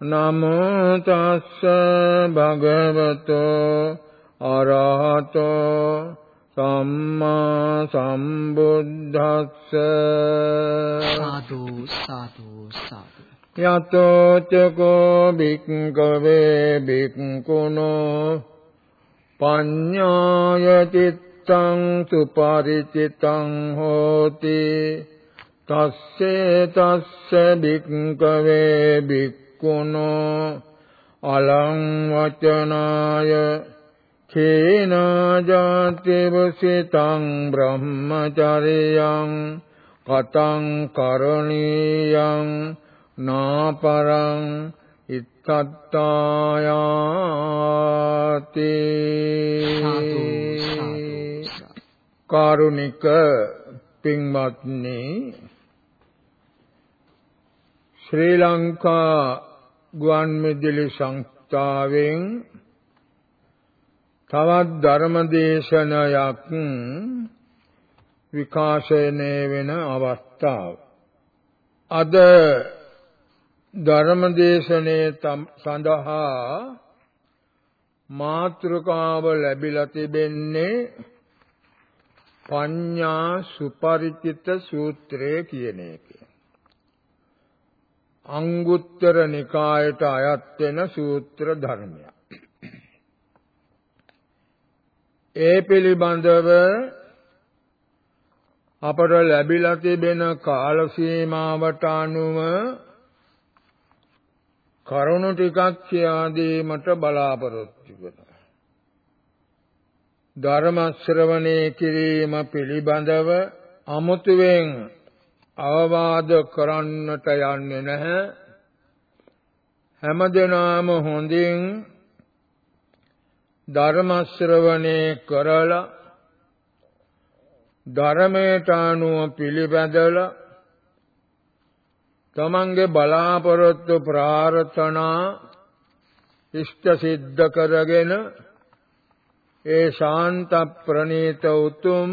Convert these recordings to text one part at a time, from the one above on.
නමෝ තස්ස භගවතෝ අරහතෝ සම්මා සම්බුද්දස්ස සාදු සාදු සාදු යතෝ චකෝ භික්ඛවේ භික්ඛුනෝ පඤ්ඤාය චිත්තං සුපරිචිතං හෝති තස්සේ තස්ස භික්ඛවේ භික්ඛු කුණෝ අලං වචනාය කේනාජාතිවසිතං බ්‍රහ්මචරියං කතං කරණීයං නාපරං ඉත්තත්තායාති කාරුණික පින්වත්නි ශ්‍රී ලංකා ගුවන් විදුලි සංස්ථාවෙන් තවත් ධර්ම දේශනයක් විකාශනය වෙන අවස්ථාව. අද ධර්ම දේශනයේ සඳහා මාතෘකාව ලැබිලා තිබෙන්නේ පඤ්ඤා සුපරිචිත සූත්‍රය කියන එක. අංගුත්තර නිකායට අයත් වෙන සූත්‍ර ධර්මයක්. ඒ පිළිබඳව අපට ලැබිලා තිබෙන කාල සීමාවට අනුව කරුණු ටිකක් කියා දීමට බලාපොරොත්තු වෙනවා. ධර්ම ශ්‍රවණේ කිරීම පිළිබඳව අමුතුවෙන් අවවාද කරන්නට යන්නේ නැහැ. හැමදෙනාම හොඳින් ධර්ම ශ්‍රවණේ කරලා ධර්මයට අනුව පිළිපැදලා තමන්ගේ බලාපොරොත්තු ප්‍රාර්ථනා ඉෂ්ට සිද්ධ කරගෙන ඒ ශාන්ත ප්‍රණීත උතුම්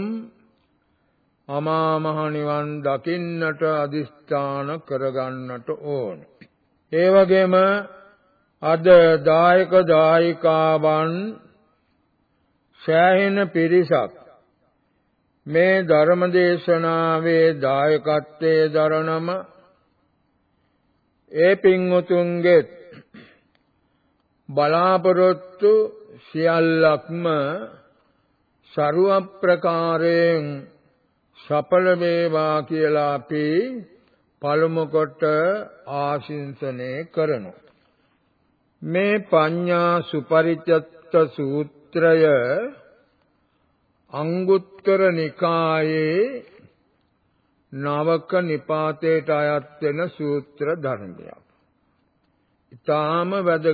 අමා මහ නිවන් දකින්නට අදිස්ථාන කරගන්නට ඕන. ඒ වගේම අද දායක දායිකාවන් සෑහෙන පිරිසක් මේ ධර්ම දේශනාවේ දායකත්වයේ දරනම ඒ පින්වතුන්ගේ බලාපොරොත්තු සියල්ලක්ම ਸਰුව ප්‍රකාරයෙන් සඵල වේවා කියලා අපි පළමු කොට ආශිංසනය කරනවා. මේ පඤ්ඤා සුපරිචත්ත සූත්‍රය අංගුත්තර නිකායේ නවක නිපාතයට අයත් වෙන සූත්‍ර ධර්මයක්. ඊටාම වැද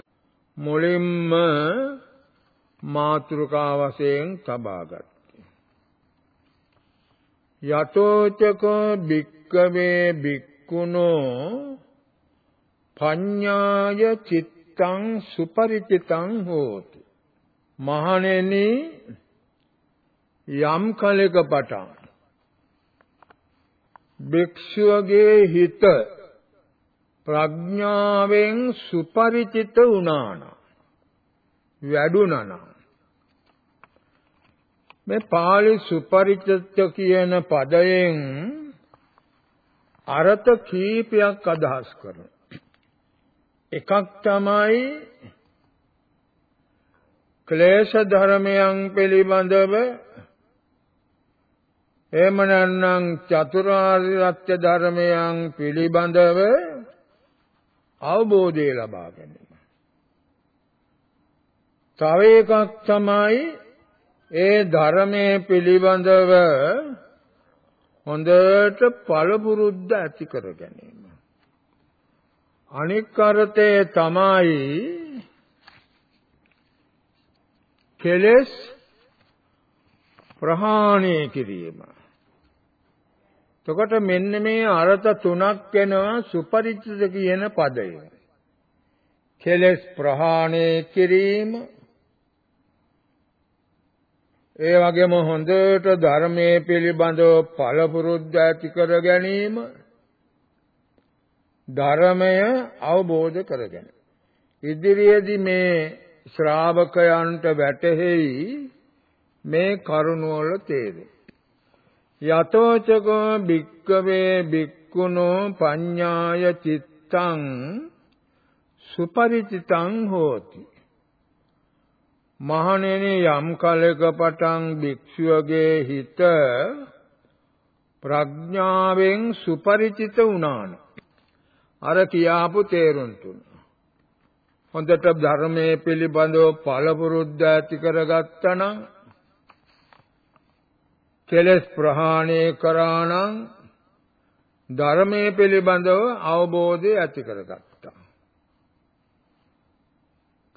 මුලින්ම මාතෘකා වශයෙන් තබාගත් යතෝචකෝ භික්කවේ භික්කුණෝ පඤ්ඤාය චිත්තං සුපරිචිතං හෝති. මහණෙනි යම් කලක පටන් භික්ෂුවගේ හිත ප්‍රඥාවෙන් සුපරිචිත වුණානා වැඩුණානා මේ පාලි සුපරිචිත කියන පදයෙන් අර්ථ කීපයක් අදහස් කරනවා. එකක් තමයි ක්ලේශ ධර්මයන් පිළිබඳව එහෙම නැත්නම් චතුරාර්ය සත්‍ය ධර්මයන් පිළිබඳව අවබෝධය ලබා ගැනීම. තව එකක් තමයි ඒ ධර්මයේ පිළිබඳව හොඳට පළපුරුද්ද ඇති කර ගැනීම. අනික් අර්ථය තමයි කෙලෙස් ප්‍රහාණය කිරීම. එතකොට මෙන්න මේ අර්ථ තුනක් වෙනවා සුපරිචිත කියන පදය. කෙලෙස් ප්‍රහාණය කිරීම ඒ වගේම හොඳට ධර්මයේ පිළිබඳව පළපුරුද්ද ඇති කර ගැනීම ධර්මය අවබෝධ කරගෙන. ඉදිරියේදී මේ ශ්‍රාවකයන්ට වැටහෙයි මේ කරුණවල තේරෙයි. යතෝචකෝ භික්කවේ භික්කුණෝ පඤ්ඤාය චිත්තං සුපරිචිතං හෝති. මහණෙනි යම් කලක පටන් භික්ෂුවගේ හිත ප්‍රඥාවෙන් සුපරිචිත වුණාන අර කියාපු තේරුම් තුන හොඳට ධර්මයේ පිළිබඳව පළපුරුද්ද ඇති කරගත්තා නම් කෙලස් ප්‍රහාණය කරා නම් ධර්මයේ පිළිබඳව අවබෝධය ඇති කරගත්තා.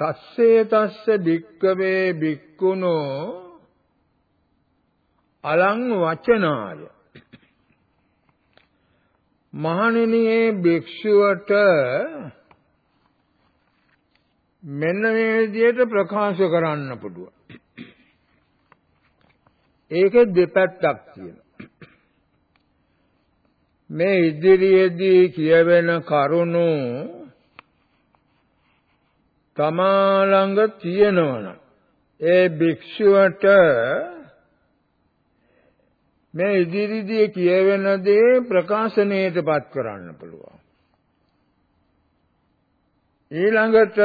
තස්සේ තස්ස භික්කවේ භික්කුණෝ අලං වචනාය මහණෙනි භික්ෂුවට මෙන්න මේ විදිහට ප්‍රකාශ කරන්න පුළුවන්. ඒකේ දෙපැත්තක් තියෙනවා. මේ ඉදිරියේදී කියවෙන කරුණු තමා ළඟ තියෙනවනම් ඒ භික්ෂුවට මේ ඉදිරියේදී කියවෙන දේ ප්‍රකාශනයටපත් කරන්න පුළුවන්. ඊළඟට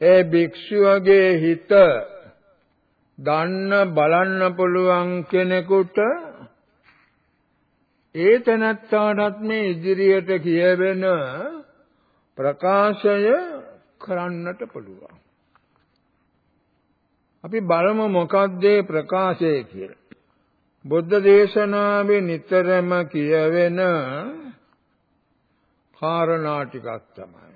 ඒ භික්ෂුවගේ හිත දන්න බලන්න පුළුවන් කෙනෙකුට ඒ තනත්තාටත් මේ ඉදිරියට කියවෙන ප්‍රකාශය කරන්නට පුළුවන්. අපි බලමු මොකක්ද ප්‍රකාශය කියලා. බුද්ධ දේශනාවේ නිතරම කියවෙන කාරණා ටිකක් තමයි.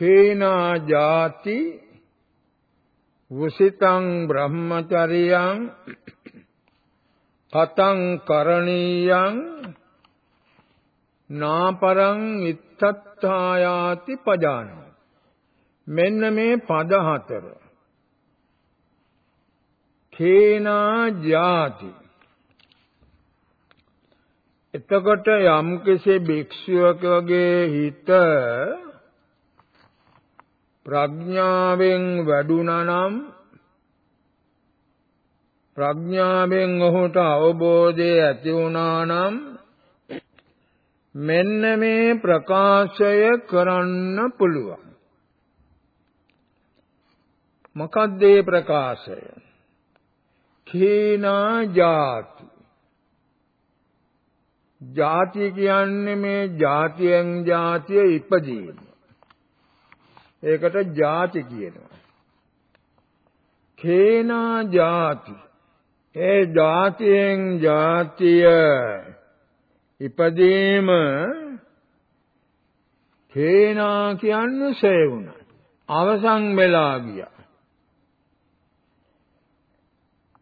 කේනා ಜಾති වුසිතං බ්‍රහ්මචරියං කතං කරණීයං නාපරං ඉත්තත්ථායාති පජාන මෙන්න මේ පද හතර. කේනා ಜಾති එතකොට යම් භික්ෂුවකගේ හිත ප්‍රඥාවෙන් වැඩුණා නම් ප්‍රඥාවෙන් ඔහුට අවබෝධය ඇති වුණා නම් මෙන්න මේ ප්‍රකාශය කරන්න පුළුවන්. මොකද්ද ඒ ප්‍රකාශය? කීනා ජාති. ජාති කියන්නේ මේ ජාතියෙන් ජාතිය ඉපදීම. ඒකට ජාති කියනවා. කේනා ජාති. ඒ ජාතියෙන් ජාතිය ඉපදීම කේනා කියන්නේ සේවුණ. අවසන් වෙලා ගියා.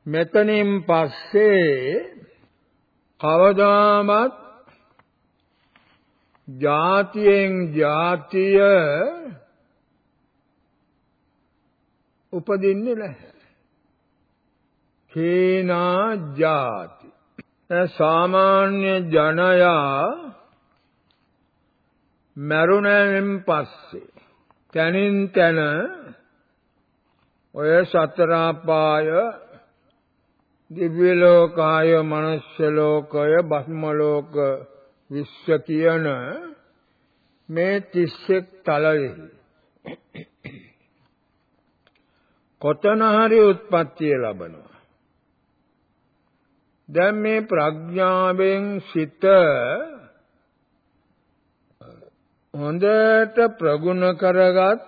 මෙතනින් පස්සේ කවදාමත් ಜಾතියෙන් ಜಾතිය උපදින්නේ නැහැ. කේනා ජාති. සාමාන්‍ය ජනයා මරුණෙන් පස්සේ තනින් තන ඔය සතර පාය දිව්‍ය ලෝකාය මනුෂ්‍ය ලෝකය බ්‍රහ්ම ලෝක විශ්ව කියන මේ 31 තලෙහි කොතන හරි උත්පත්තිය ලබනවා. දැන් මේ ප්‍රඥාවෙන් සිත හොඳට ප්‍රගුණ කරගත්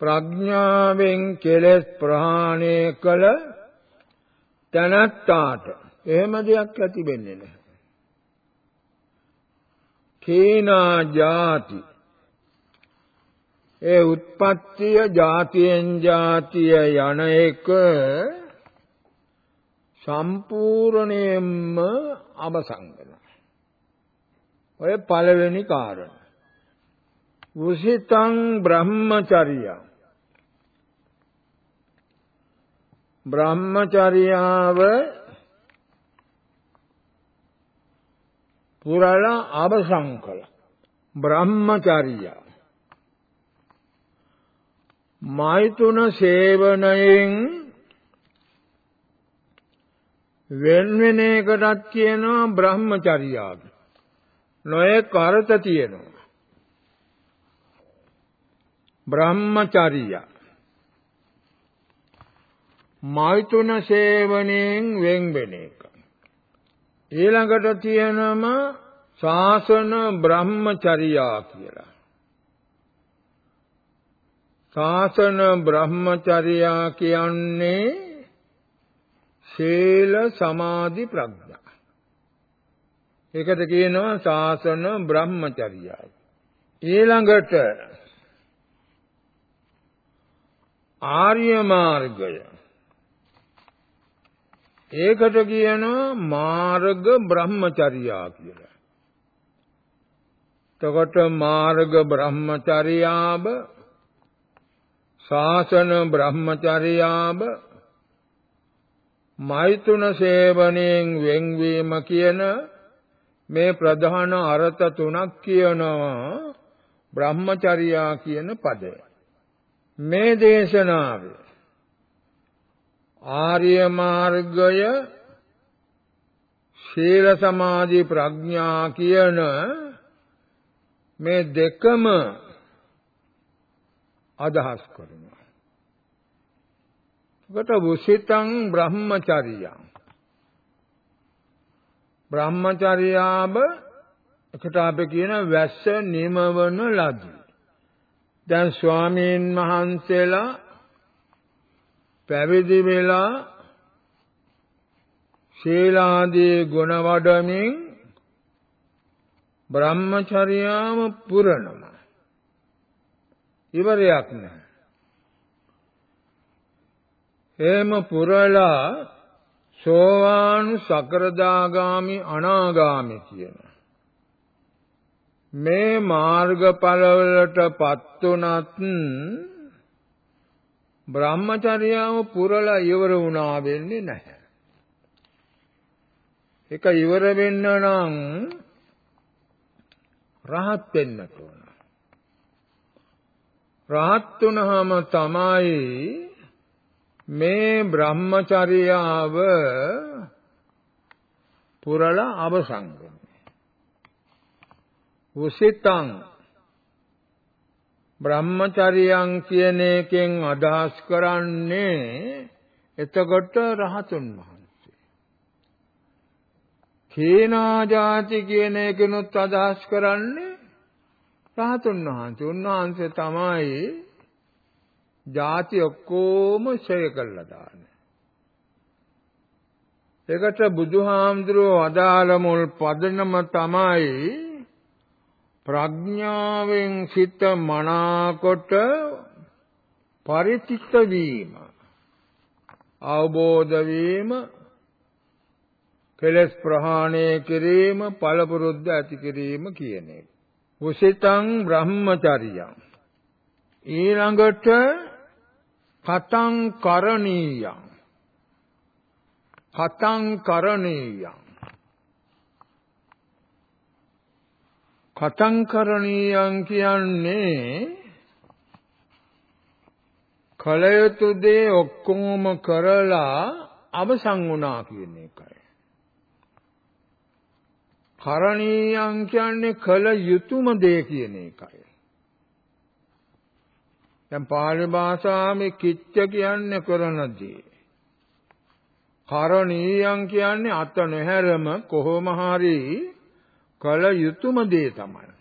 ප්‍රඥාවෙන් කෙලෙස් ප්‍රහාණය කළ තනත්තාට එහෙම දෙයක් ඇති වෙන්නේ නැහැ. කේනා ජාති ඒ උත්පත්තිය ජාතියෙන් ජාතිය යන එක සම්පූර්ණයෙන්ම අවසංගන. ඔය පළවෙනි කාරණ. උසිතං බ්‍රහ්මචර්යං බ්‍රහ්මචර්යාව පුරල අවසංකල බ්‍රහ්මචර්යා මෛතුන සේවනයෙන් වෙන වෙන එකටත් කියනවා බ්‍රහ්මචර්යාව. නොයේ කරත තියෙනවා. බ්‍රහ්මචර්යා මෛතුන සේවනයෙන් වෙන් වෙන එක. ඊළඟට තියෙනම ශාසන බ්‍රහ්මචර්යා කියලා. ශාසන බ්‍රහ්මචර්යා කියන්නේ සීල සමාධි ප්‍රඥා. ඒකට කියනවා ශාසන බ්‍රහ්මචර්යයි. ඊළඟට ආර්ය මාර්ගය. ඒකට කියනවා මාර්ග බ්‍රහ්මචර්යා කියලා. එතකොට මාර්ග බ්‍රහ්මචර්යාව ශාසන බ්‍රහ්මචර්යාව මෛතුන සේවනයෙන් වෙන්වීම කියන මේ ප්‍රධාන අර්ථ තුනක් කියනවා බ්‍රහ්මචර්යා කියන පදය. මේ දේශනාවේ ආර්ය මාර්ගය ශීල සමාධි ප්‍රඥා කියන මේ දෙකම අදහස් කරනවා. එකට වුසිතං බ්‍රහ්මචර්යං බ්‍රහ්මචර්යාව එකට අපි කියන වැස්ස නිමවන ලදී. දැන් ස්වාමීන් වහන්සේලා පැවිදි වෙලා ශීලාදී ගුණ වඩමින් බ්‍රහ්මචර්යාව පුරනවා. ඉවරයක් නැහැ. එහෙම පුරලා සෝවාන් සකරදාගාමි අනාගාමි කියන මේ මාර්ගඵලවලටපත් උනත් බ්‍රහ්මචර්යාව පුරලා ඉවර වුණා වෙන්නේ නැහැ. ඒක ඉවර වෙන්න නම් රහත් වෙන්න ඕන. රහත් වුණාම තමයි මේ බ්‍රහ්මචර්යාව පුරලා අවසන් වෙන්නේ. උසිතං බ්‍රහ්මචර්යයන් කියන එකෙන් අදහස් කරන්නේ එතකොට රහතුන් වහන්සේ. කේනා ಜಾති කියන එකනොත් අදහස් කරන්නේ රහතුන් වහන්සේ. උන්වහන්සේ තමයි ಜಾති ඔක්කොම ඡය කළා දාන්නේ. ඒකට බුදුහාමුදුරුවෝ අදාළ මුල් පදනම තමයි ප්‍රඥාවෙන් සිත මනාකොට පරිචිත්ත වීම අවබෝධ වීම කෙලස් ප්‍රහාණය කිරීම පළපුරුද්ද ඇති කිරීම කියන එක. උසිතං බ්‍රහ්මචර්යං ඊළඟට කතං කරණීයං කතං කරණීයං කතංකරණීයන් කියන්නේ කලයුතු දේ ඔක්කොම කරලා අවසන් වුණා කියන එකයි. කරණීයන් කියන්නේ කල යුතුයම දේ කියන එකයි. දැන් පාලි භාෂාවේ කිච්ච කියන්නේ කරන දේ. කරණීයන් කියන්නේ අත නොහැරම කොහොම හරි කල යුතුයම දේ තමයි.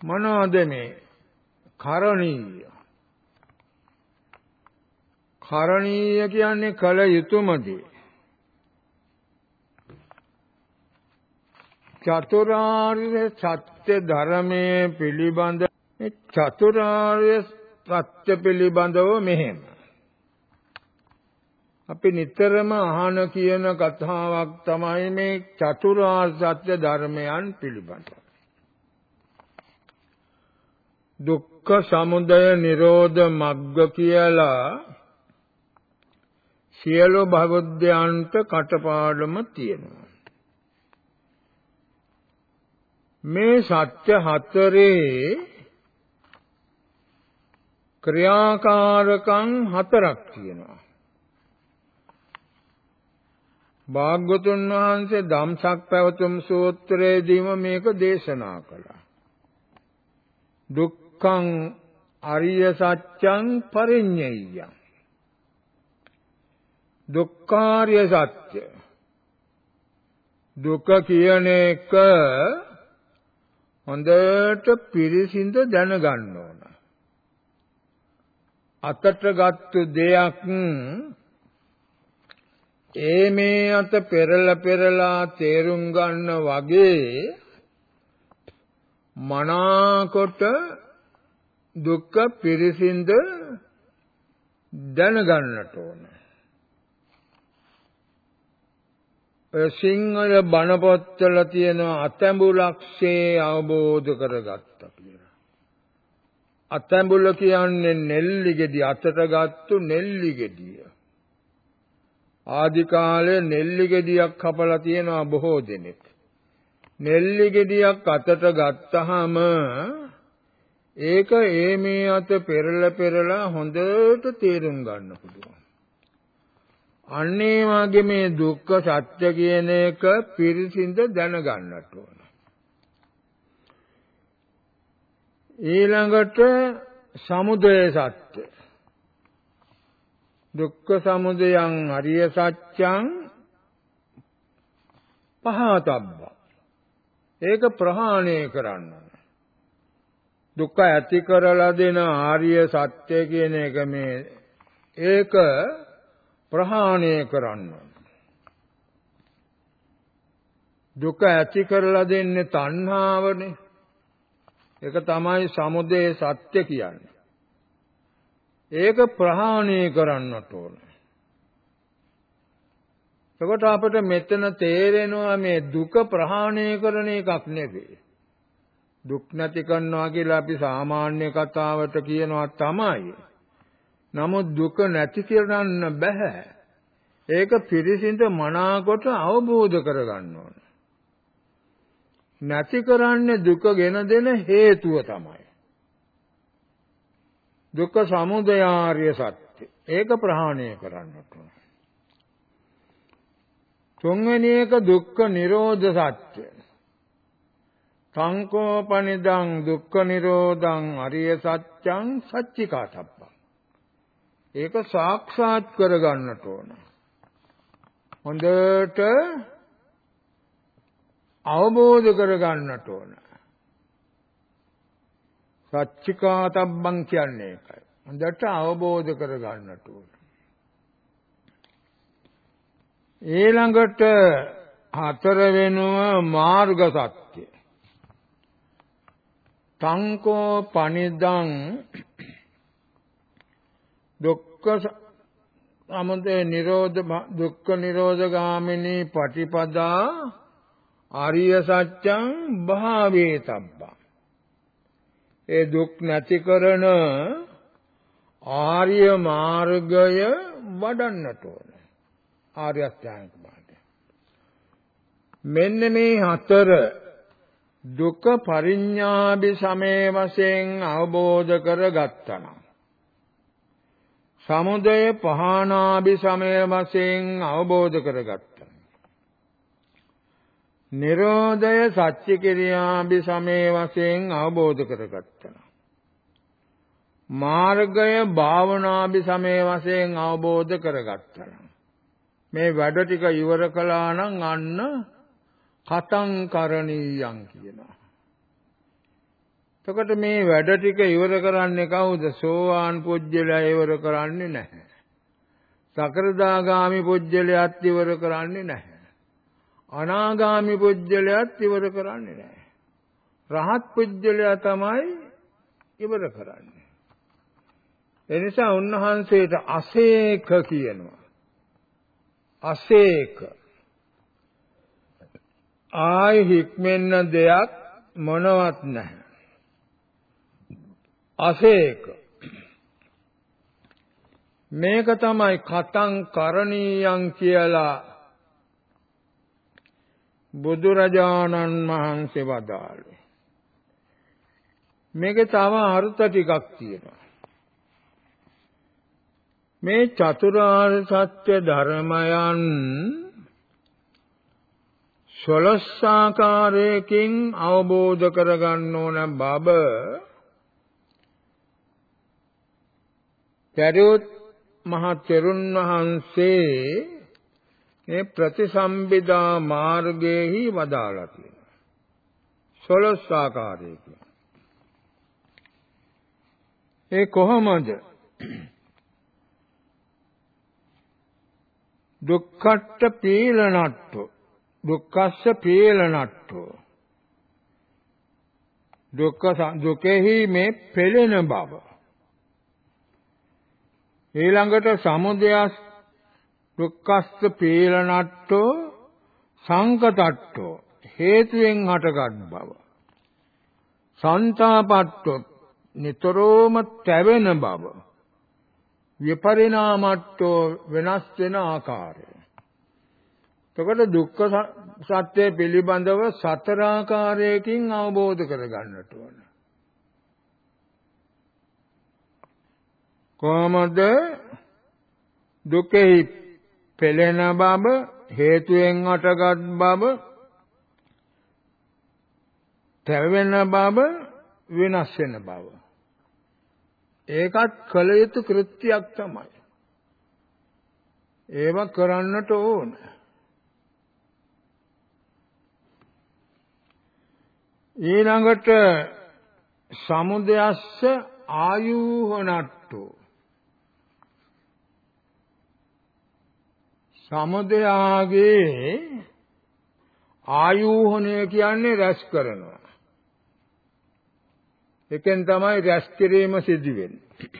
මොනවද මේ කරණීය? කරණීය කියන්නේ කල යුතුයම දේ. චතුරාර්ය සත්‍ය ධර්මයේ පිළිබඳ චතුරාර්ය සත්‍ය පිළිබඳව මෙහෙම අපි නිතරම අහන කියන කතාවක් තමයි මේ චතුරාර්ය සත්‍ය ධර්මයන් පිළිබඳ. දුක්ඛ සමුදය නිරෝධ මග්ග කියලා සියලු භවද්‍යයන්ට කටපාඩම තියෙනවා. මේ සත්‍ය හතරේ ක්‍රියාකාරකම් හතරක් තියෙනවා. භාග්‍යතුන් වහන්සේ ධම්සක් පැවතුම් සූත්‍රයේදීම මේක දේශනා කළා. දුක්ඛං අරිය සත්‍යං පරිඤ්ඤයං දුක්ඛාරිය සත්‍ය දුක කියන එක හොඳට පිරිසිඳ දැනගන්න ඕන. අතට ගත්තු දෙයක් ඒ මේ අත පෙරලා පෙරලා තේරුම් ගන්න වගේ මනාකොට දුක්ඛ පිරිසිඳ දැනගන්නට ඕන. ඔය සිංහල බණ පොත්වල තියෙන අතැඹුලක්ෂේ අවබෝධ කරගත්තා කියලා. අතැඹුල කියන්නේ නෙල්ලි ගෙඩි අතට ගත්තු නෙල්ලි ගෙඩිය. ආදි කාලේ නෙල්ලි ගෙඩියක් කපලා තියෙනවා බොහෝ දෙනෙක්. නෙල්ලි ගෙඩියක් අතට ගත්තාම ඒක ඒ මේ අත පෙරල පෙරලා හොඳට තේරුම් ගන්න පුළුවන්. අන්න ඒ වගේ මේ දුක්ඛ සත්‍ය කියන එක පිරිසිඳ දැනගන්නට ඕන. ඊළඟට සමුදය සත්‍ය. දුක්ඛ සමුදයං අරිය සත්‍යං පහතබ්බ. ඒක ප්‍රහාණය කරන්න. දුක්ඛ ඇති කරලා දෙන ආර්ය සත්‍ය කියන එක මේ ඒක ප්‍රහාණය කරන්න දුක ඇති කරලා දෙන්නේ තණ්හාවනේ ඒක තමයි සමුදය සත්‍ය කියන්නේ ඒක ප්‍රහාණය කරන්නට ඕන. එතකොට අපිට මෙතන තේරෙනවා මේ දුක ප්‍රහාණය කරන එකක් නෙවෙයි. දුක් නැති කරනවා කියලා අපි සාමාන්‍ය කතාවට කියනවා තමයි. නමුත් දුක නැති කරන්න බෑ. ඒක පිරිසිඳ මනාකොට අවබෝධ කරගන්න ඕන. නැති කරන්නේ දුක ගෙන දෙන හේතුව තමයි. දුක්ඛ සමුදය ආර්ය සත්‍ය. ඒක ප්‍රහාණය කරන්නට ඕන. තුන්වෙනි එක දුක්ඛ නිරෝධ සත්‍ය. සංකෝපනිදං දුක්ඛ නිරෝධං අරිය සත්‍යං සච්චිකාතබ්බං. ඒක සාක්ෂාත් කරගන්නට ඕන. හොඳට අවබෝධ කරගන්නට ඕන. සච්චිකාතබ්බං කියන්නේ ඒකයි. හොඳට අවබෝධ කරගන්නට ඕන. ඊළඟට හතර වෙනුව මාර්ග සත්‍ය. තංකෝ පනිදං දුක්ඛ සමුදය නිරෝධ දුක්ඛ නිරෝධ ගාමිනී පටිපදා ආර්ය සත්‍යං භාවේතබ්බං ඒ දුක් නැති කරන ආර්ය මාර්ගය වඩන්නට ඕන. ආර්ය අෂ්ටාංගික මාර්ගය. මෙන්න මේ හතර දුක පරිඥාභි සමේ වශයෙන් අවබෝධ කරගත්තා නම් සමුදය පහනාභි සමේ වශයෙන් අවබෝධ කරගත්තා නිරෝධය සත්‍ය කිරියාභි සමේ වශයෙන් අවබෝධ කරගත්තා. මාර්ගය භාවනාභි සමේ වශයෙන් අවබෝධ කරගත්තා. මේ වැඩ ටික ඉවර කළා නම් අන්න කතං කරණීයං කියනවා. එතකොට මේ වැඩ ටික ඉවර කරන්නේ කවුද? සෝවාන් පුජ්‍යලයා ඉවර කරන්නේ නැහැ. සකරදාගාමි පුජ්‍යලයාත් ඉවර කරන්නේ නැහැ. අනාගාමි පුජ්‍යලයත් ඉවර කරන්නේ නැහැ. රහත් පුජ්‍යලයා තමයි ඉවර කරන්නේ. එනිසා උන්වහන්සේට අසේක කියනවා. අසේක ආයි හික්මෙන්න දෙයක් මොනවත් නැහැ. අසේක මේක තමයි කතං කරණීයං කියලා බුදුරජාණන් වහන්සේ වදාළේ. මේකේ තව අර්ථ ටිකක් තියෙනවා. මේ චතුරාර්ය සත්‍ය ධර්මයන් සලස්සාකාරයකින් අවබෝධ කරගන්න ඕන බබ පරිඋත් මහ තෙරුන් වහන්සේ මේ ප්‍රතිසම්බිදා මාර්ගයේහි වදාලා තියෙනවා. සලස් ආකාරයකින්. ඒ කොහොමද? දුක්ඛට්ඨ පීලනට්ඨෝ දුක්ඛස්ස පීලනට්ඨෝ දුක්ඛ දුකෙහි මේ පෙළෙන බව ඊළඟට සමුදයස් දුක්ඛස්ස පීලනට්ඨෝ සංකතට්ඨෝ හේතුයෙන් හටගත් බව. සන්තාපට්ඨෝ නිතරම තැවෙන බව. විපරිණාමට්ඨෝ වෙනස් වෙන ආකාරය. එතකොට දුක්ඛ සත්‍ය පිළිබඳව සතර ආකාරයකින් අවබෝධ කරගන්නට ඕන. කොහොමද? දුකෙහි පෙළෙන බව හේතුයෙන් අටගත් බව තැවෙන බව වෙනස් වෙන බව. ඒකත් කල යුතු කෘත්‍යයක් තමයි. ඒව කරන්නට ඕනේ. ඊළඟට සමුදයස්ස ආයුහනට්ටෝ. සමුදයාගේ ආයුහණය කියන්නේ රැස් කරනවා. එකෙන් තමයි රැස් කිරීම සිදු වෙන්නේ.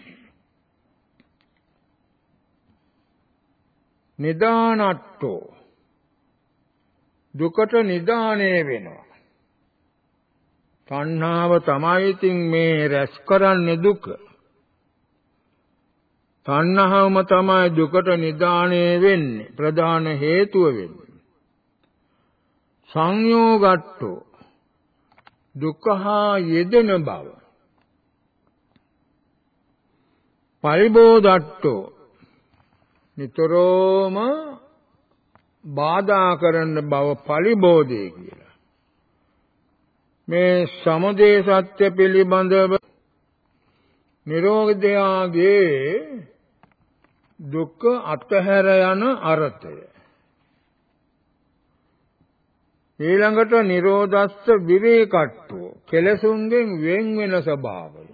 නිදානට්ටෝ. දුකට නිදාණය වෙනවා. තණ්හාව තමයි ඉතින් මේ රැස් කරන්නේ දුක. තණ්හාවම තමයි දුකට නිදාණය වෙන්නේ ප්‍රධාන හේතුව වෙන්නේ. සංයෝගට්ටෝ දුක්ඛා යෙදෙන බව. පරිබෝධට්ටෝ නිතරම බාධා කරන බව පරිබෝධය කියලා. මේ සමුදේ සත්‍ය පිළිබඳව නිරෝධයාගේ දුක්ඛ අතහැර යන අර්ථය ඊළඟට නිරෝධස්ස විවේකට්ඨෝ කෙලසුන්ගෙන් වෙන් වෙන ස්වභාවය.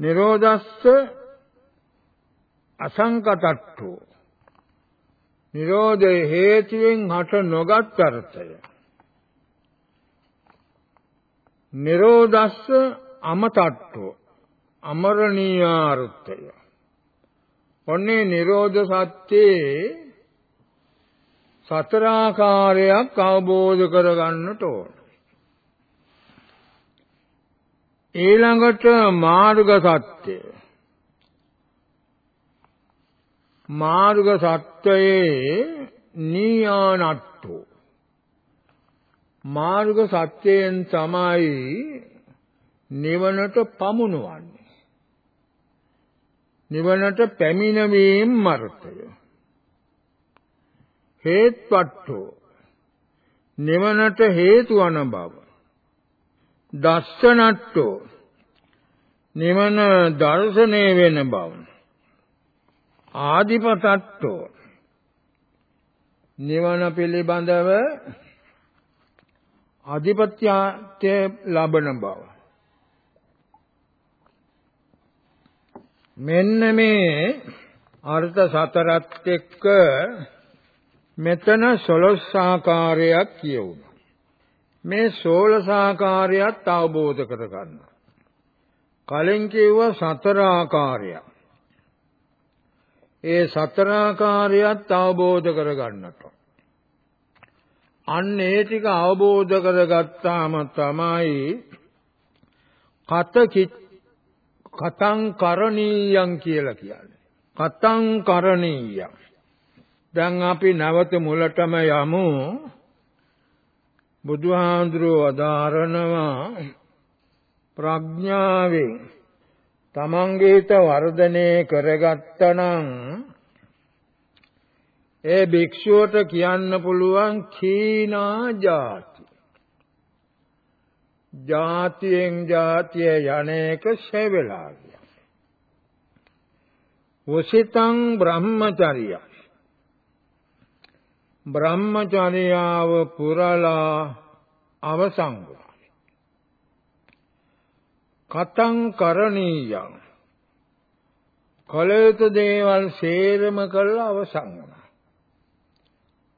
නිරෝධස්ස අසංකතට්ඨෝ නිරෝධ හේතුවෙන් හට නොගත් අර්ථය නිරෝධස්ස අමතට්ඨෝ අමරණීයාර්ථය ඔන්නේ නිරෝධ සත්‍යේ සතරාකාරයක් අවබෝධ කරගන්නට ඕන. ඊළඟට මාර්ග සත්‍ය මාර්ග සත්‍යයේ නීයානට්ඨෝ මාර්ග සත්‍යයෙන් තමයි නිවනට පමුණුවන්නේ. නිවනට පැමිණවීම මර්ථය. හේත්වට්ඨෝ නිවනට හේතු වන බව. දස්සනට්ඨෝ නිවන දර්ශනය වෙන බව. ආදිපතට්ඨෝ නිවන පිළිබඳව අධිපත්‍යය ලබන බව. මෙන්න මේ අර්ථ සතරත් එක්ක මෙතන 16 ආකාරයක් කියවුණා. මේ 16 ආකාරයත් අවබෝධ කරගන්න. කලින් කිව්වා සතර ආකාරයක්. ඒ සතර ආකාරයත් අවබෝධ කරගන්නට. අන්න ඒ ටික අවබෝධ කරගත්තාම තමයි කත කතං කරණීයං කියලා කියන්නේ. කතං කරණීයං. දැන් අපි නැවත මුලටම යමු. බුදුහාඳුරෝ අදාරනවා ප්‍රඥාවෙන් තමන්ගේ හිත වර්ධනය කරගත්තනම් ඒ භික්ෂුවට කියන්න පුළුවන් කීනා ಜಾති. ಜಾතියෙන් ಜಾතිය යන්නේක සෙවෙලා ගියා. වසිතං බ්‍රහ්මචර්ය. බ්‍රහ්මචර්යාව පුරලා අවසන් වුණා. කතං කරණීයං කලයුතු දේවල් සේරම කළා අවසන් වුණා.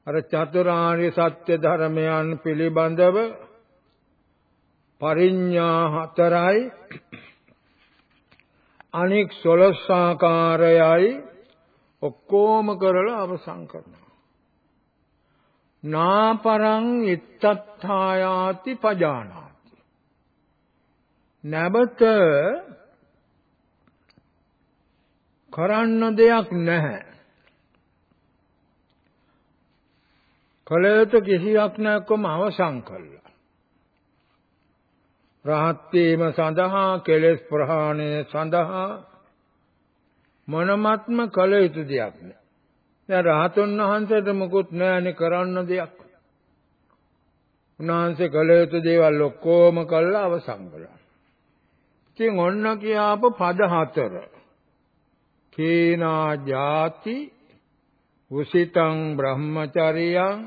අර චතුරාර්ය සත්‍ය ධර්මයන් පිළිබඳව පරිඥා හතරයි අනෙක් 16 ආකාරයයි ඔක්කොම කරලා අවසන් කරනවා. නාපරං ඉත්තත්ථායාති පජානාති. නැබත කරන්න දෙයක් නැහැ. කලයුතු කිසියක් නැක්කම අවසන් කළා. රහත් වීම සඳහා කෙලෙස් ප්‍රහාණය සඳහා මොනමත්ම කල යුතු දෙයක් නෑ. දැන් රහතුන් වහන්සේට මොකුත් නෑනේ කරන්න දෙයක්. උන්වහන්සේ කල යුතු දේවල් ඔක්කොම කළා අවසන් කළා. ඉතින් ඔන්න කියාප පද හතර. කේනා ජාති උසිතං බ්‍රහ්මචරියං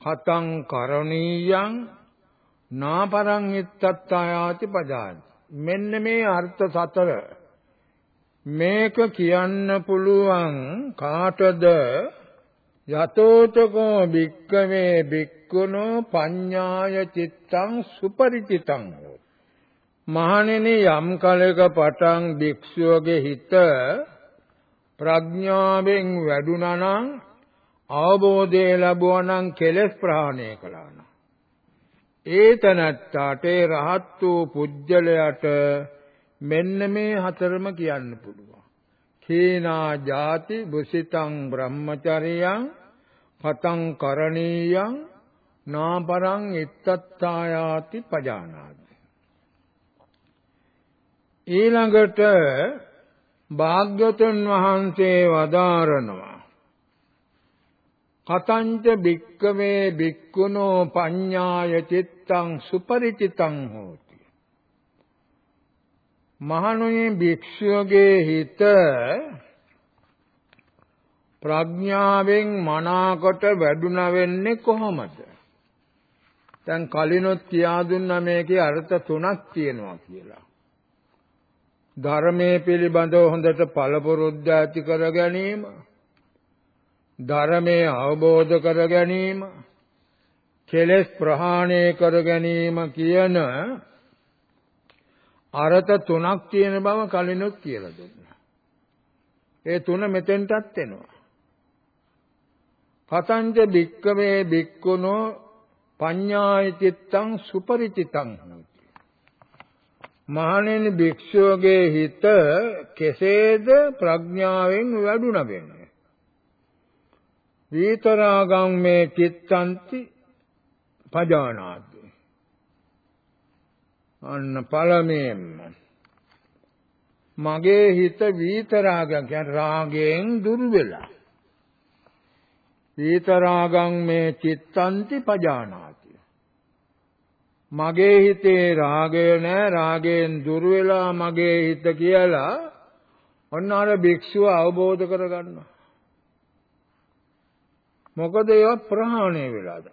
හතං කරණීයං නාපරං ඉත්තත්තායාති පජාති. මෙන්න මේ අර්ථ සතර. මේක කියන්න පුළුවන් කාටද? යතෝචකෝ භික්කවේ භික්කුණෝ පඤ්ඤාය චිත්තං සුපරිචිතං මහණෙනි යම් කලක පටන් භික්ෂුවගේ හිත ප්‍රඥාවෙන් වැඩුණා නම් අවබෝධය ලැබුවා නම් කෙලෙස් ප්‍රහාණය කළා නම්. ඒතනත්තාට රහත් වූ පුජ්‍යලයට මෙන්න මේ හතරම කියන්න පුළුවන්. කේනා ಜಾති බුසිතං බ්‍රහ්මචරියං පතං කරණීයං නාපරං ඉත්තත්තායාති පජානාති. ඊළඟට භාග්‍යතුන් වහන්සේ වදාරනවා කතංච භික්කවේ භික්කුණෝ පඤ්ඤාය චිත්තං සුපරිචිතං හෝති. මහණුනි භික්ෂුවගේ හිත ප්‍රඥාවෙන් මනාකොට වැඩුණ වෙන්නේ කොහොමද? දැන් කලිනොත් කියා දුන්නා මේකේ අර්ථ තුනක් තියෙනවා කියලා. ධර්මයේ පිළිබඳව හොඳට පළපුරුද්ද ඇති කර ගැනීම ධර්මයේ අවබෝධ කර ගැනීම කෙලෙස් ප්‍රහාණය කර ගැනීම කියන අර්ථ තුනක් තියෙන බව කලිනුත් කියලා දුන්නා. ඒ තුන මෙතෙන්ටත් එනවා. කතංජ භික්කවේ භික්කුණෝ පඤ්ඤාය චිත්තං සුපරිචිතං හොති. මහණෙනි භික්ෂුවගේ හිත කෙසේද ප්‍රඥාවෙන් වැඩුණ වෙන්නේ? විතරාගම් මේ චිත්තන්ති පජානාති අන්න පළමෙන්ම මගේ හිත විතරාගම් කියන්නේ රාගයෙන් දුර වෙලා විතරාගම් මේ චිත්තන්ති පජානාති මගේ හිතේ රාගය නැහැ රාගයෙන් දුර වෙලා මගේ හිත කියලා ඔන්න අර භික්ෂුව අවබෝධ කරගන්නවා මොකද ඒවා ප්‍රහාණය වෙලාද?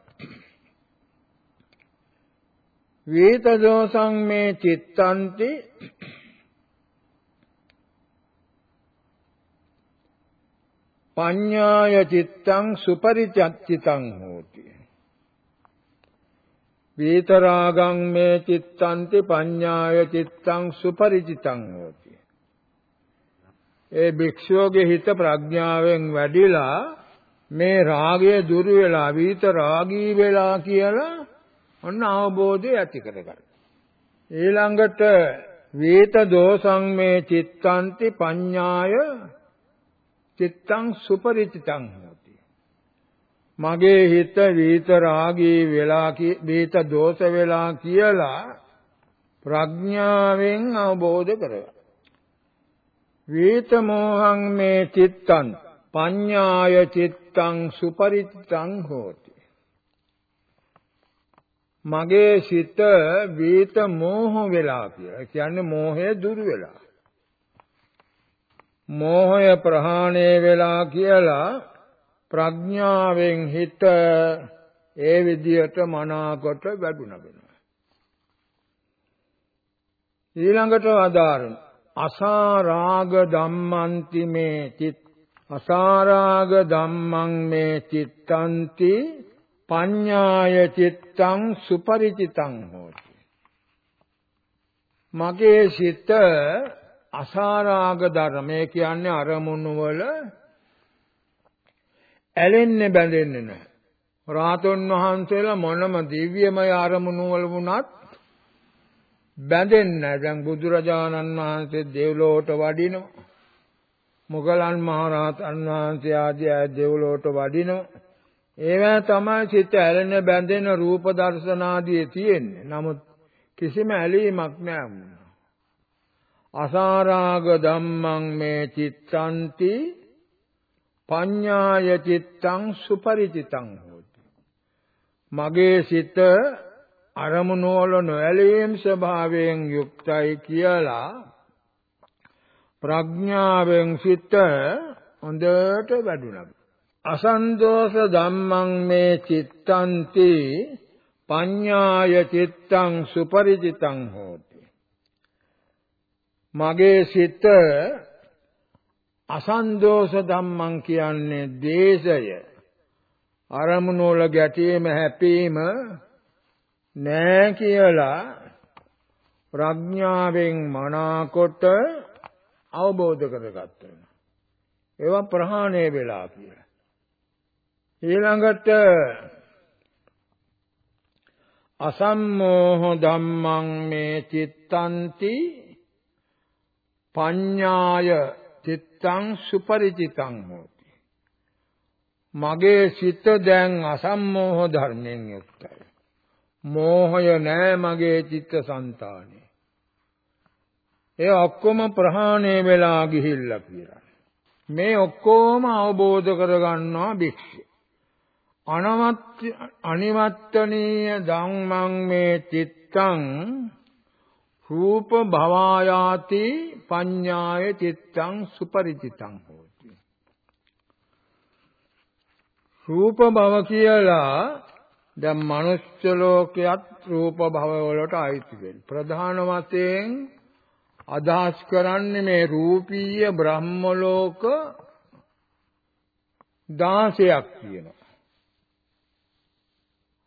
වේත දෝසං මේ චිත්තන්ති පඤ්ඤාය චිත්තං සුපරිචත්තිතං හෝති. වීතරාගං මේ චිත්තන්ති පඤ්ඤාය චිත්තං සුපරිචිතං හෝති. ඒ භික්ෂුවගේ හිත ප්‍රඥාවෙන් වැඩිලා මේ රාගය දුරු වෙලා වීත රාගී වෙලා කියලා ඔන්න අවබෝධය ඇති කරගන්න. ඊළඟට වීත දෝසං මේ චිත්තන්ති පඤ්ඤාය චිත්තං සුපරිචිතං හොති මගේ හිත වීත රාගී වෙලා වීත දෝෂ වෙලා කියලා ප්‍රඥාවෙන් අවබෝධ කරගන්න වීත මෝහං මේ චිත්තං පඤ්ඤාය චිත්තං සුපරිචිතං හෝති. මගේ සිත වීත මෝහ වෙලා කියලා. කියන්නේ මෝහය දුරු වෙලා. මෝහය ප්‍රහාණය වෙලා කියලා ප්‍රඥාවෙන් හිත ඒ විදියට මනාකොට වැඩුණා වෙනවා. ඊළඟට අදාරණ අසාරාග ධම්මන්ති මේ චිත් අසාරාග ධම්මං මේ චිත්තන්ති පඤ්ඤාය චිත්තං සුපරිචිතං හෝති මගේ සිත අසාරාග ධර්මය කියන්නේ අරමුණු වල ඇලෙන්නේ බැඳෙන්නේ නැහැ. රාතොන් වහන්සේලා මොනම දිව්‍යමය අරමුණු වල වුණත් බැඳෙන්නේ නැහැ. දැන් බුදුරජාණන් වහන්සේ දෙව්ලොවට වඩිනවා. මොගලන් මහරහතන් වහන්සේ ආදී අය දෙව්ලොවට වඩිනවා. ඒවා තමයි සිත ඇලෙන බැඳෙන රූප දර්ශන ආදී තියෙන්නේ. නමුත් කිසිම ඇලීමක් නැහැ. අසාරාග ධම්මං මේ චිත්තන්ති පඤ්ඤාය චිත්තං සුපරිචිතං හෝති මගේ සිත අරමුණු වල නොඇලීම් ස්වභාවයෙන් යුක්තයි කියලා ප්‍රඥාවෙන් සිත හොඳට වැඩුණා. අසන්දෝෂ ධම්මං මේ චිත්තන්ති පඤ්ඤාය චිත්තං සුපරිචිතං හෝති. මගේ සිත අසන්දෝෂ ධම්මං කියන්නේ දේශය. අරමුණු වල ගැටීම හැපීම නෑ කියලා ප්‍රඥාවෙන් මනාකොට අවබෝධ කරගත්ත වෙනවා. ඒවා ප්‍රහාණය වෙලා කියලා. ඊළඟට අසම්මෝහ ධම්මං මේ චිත්තන්ති පඤ්ඤාය චිත්තං සුපරිචිතං හෝති මගේ සිත දැන් අසම්මෝහ ධර්මයෙන් යුක්තයි මෝහය නෑ මගේ චිත්ත સંතානේ ඒ ඔක්කොම ප්‍රහාණය වෙලා ගිහිල්ලා කියලා. මේ ඔක්කොම අවබෝධ කරගන්නවා භික්ෂු. අනවත්‍ය අනිවත්තනීය ධම්මං මේ චිත්තං රූප භවායාති පඤ්ඤාය චිත්තං සුපරිචිතං හෝති. රූප භව කියලා දැන් මනුස්ස ලෝකයක් රූප භව වලට අයිති වෙන්නේ ප්‍රධාන වශයෙන් අදහස් කරන්නේ මේ රූපීය බ්‍රහ්ම ලෝක 16ක් තියෙනවා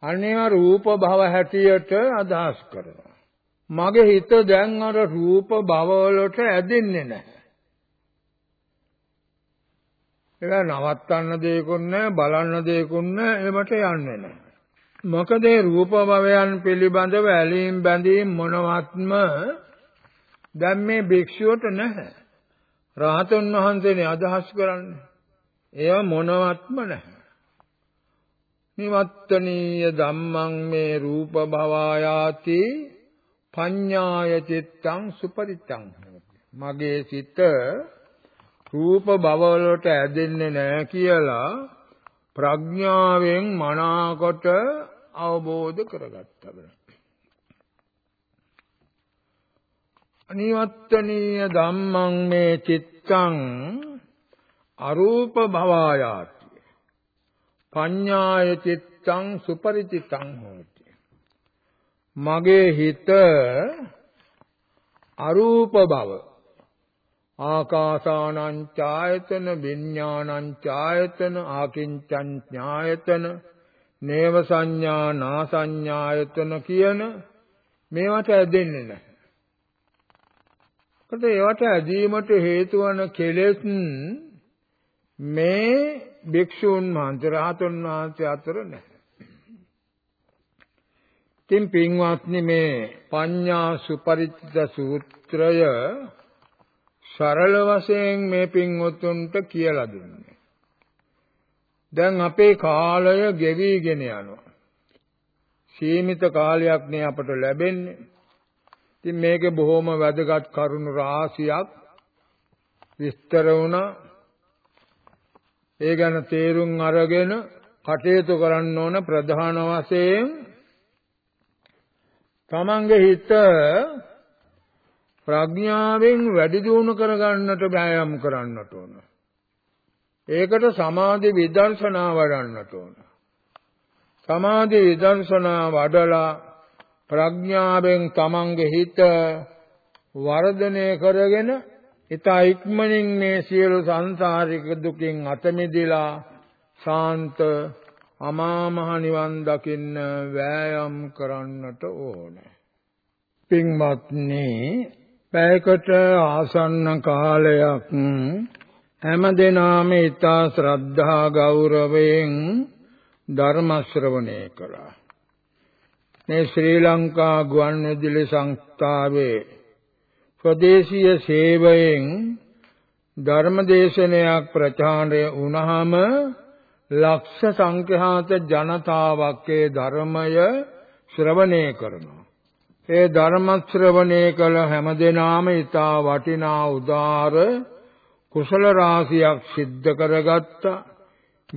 අනේම රූප භව හැටියට අදහස් කරනවා මගේ හිත දැන් අර රූප භවවලට ඇදෙන්නේ නැහැ. ඒක නවත්තන්න දෙයක්ුත් නැහැ, බලන්න දෙයක්ුත් නැහැ, ඒකට යන්නේ නැහැ. මොකද ඒ රූප භවයන් පිළිබඳව ඇලීම් බැඳීම් මොනවත්ම දැන් මේ භික්ෂුවට නැහැ. රහතන් වහන්සේනේ අදහස් කරන්නේ. ඒව මොනවත්ම නැහැ. නිවත්තනීය ධම්මං මේ රූප භවයාති පඤ්ඤාය චිත්තං සුපරිතං මගේ සිත රූප භවවලට ඇදෙන්නේ නැහැ කියලා ප්‍රඥාවෙන් මනාකොට අවබෝධ කරගත්තා. අනිවත්තනීය ධම්මං මේ චිත්තං අරූප භවායාති පඤ්ඤාය චිත්තං සුපරිචිතං හෝති මගේ හිත අරූප බව ආකාසානං ඡායතන විඥානං ඡායතන ආකින්චං ඥායතන නේව සංඥා නාසඤ්ඤායතන කියන මේවට ඇදෙන්නේ නැහැ. ඒකට ඒවට ඇදීමට හේතු වන කෙලෙස් මේ භික්ෂූන් වහන්සේ රහතන් වහන්සේ අතර නැහැ. තින් පින්වත්නි මේ පඤ්ඤා සුපරිචිත සූත්‍රය සරල වශයෙන් මේ පින්වතුන්ට කියලා දුන්නේ. දැන් අපේ කාලය ගෙවිගෙන යනවා. සීමිත කාලයක් නේ අපට ලැබෙන්නේ. ඉතින් මේකේ බොහොම වැදගත් කරුණු රාශියක් විස්තර වුණා. ඒ ගැන තේරුම් අරගෙන කටයුතු කරන්න ඕන ප්‍රධාන වශයෙන් තමන්ගේ හිත ප්‍රඥාවෙන් වැඩි දියුණු කරගන්නට වෑයම් කරන්නට ඕන. ඒකට සමාධි විදර්ශනා වඩන්නට ඕන. සමාධි විදර්ශනා වඩලා ප්‍රඥාවෙන් තමන්ගේ හිත වර්ධනය කරගෙන ඊතා ඉක්මනින් මේ සියලු සංසාරික දුකින් අත මිදලා ශාන්ත අමා මහ නිවන් දකින්න වෑයම් කරන්නට ඕනේ. පින්වත්නි, පැයකට ආසන්න කාලයක් හැම දිනම ඊතා ශ්‍රද්ධා ගෞරවයෙන් ධර්ම ශ්‍රවණය කළා. මේ ශ්‍රී ලංකා ගුවන්විදුලි සංස්ථාවේ ප්‍රදේශීය සේවයෙන් ධර්මදේශනයක් ප්‍රචාරය වුණාම ලක්ෂ සංඛ්‍යාත ජනතාවක් ඒ ධර්මය ශ්‍රවණය කරනවා. ඒ ධර්ම ශ්‍රවණය කළ හැමදෙනාම ඊතා වටිනා උදාර කුසල රාශියක් සිද්ධ කරගත්තා.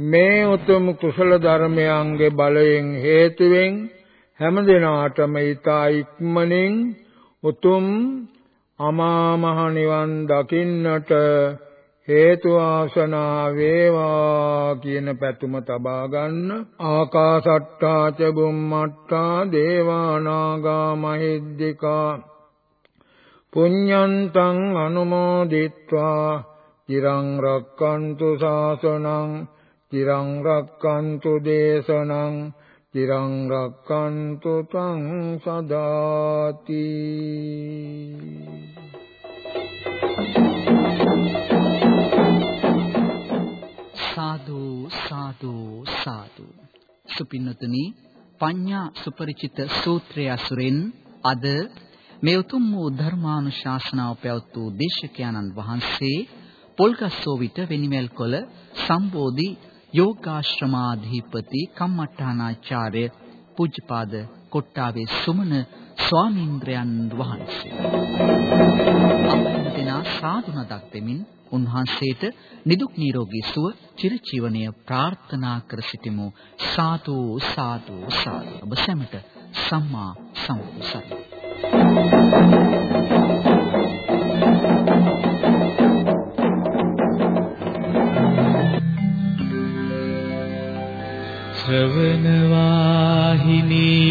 මේ උතුම් කුසල ධර්මයන්ගේ බලයෙන් හේතුවෙන් හැම දිනාටම ඊතා ඉක්මනින් උතුම් අමා මහ නිවන් දකින්නට හේතු ආසනා වේවා කියන පැතුම තබා ගන්න. ආකාසට්ටා ච බුම්මට්ටා දේවා නාග මහිද්దికා පුඤ්ඤන්තං අනුමෝදිත්වා. চিරං රක්칸තු සාසනං চিරං රක්칸තු දේශනං চিරං රක්칸තු තං සදාති। සාදු සාදු සාදු। සුපින්නතුනි පඤ්ඤා සුපරිචිත සූත්‍රය අසුරෙන් අද මේ උතුම් වූ ධර්මානුශාසනාව පැවැත් වූ දේශකයන්න් වහන්සේ පොල්ගස්සෝවිත වෙනිමෙල් කොළ සම්බෝධි යෝගාශ්‍රමාධිපති කම්මඨානාචාර්ය පූජ්‍යපාද කොට්ටාවේ සුමන ස්වාමීන්ද්‍රයන් වහන්සේ. අපෙන්දෙනා සාදුනදක් දෙමින් උන්වහන්සේට නිදුක් නිරෝගී සුව චිරජීවනයේ ප්‍රාර්ථනා කර සිටිමු. සාදු සාදු සාදු. ඔබ සැමට සම්මා සම්බුදු සරණයි ශ්‍රවණ වාහිනී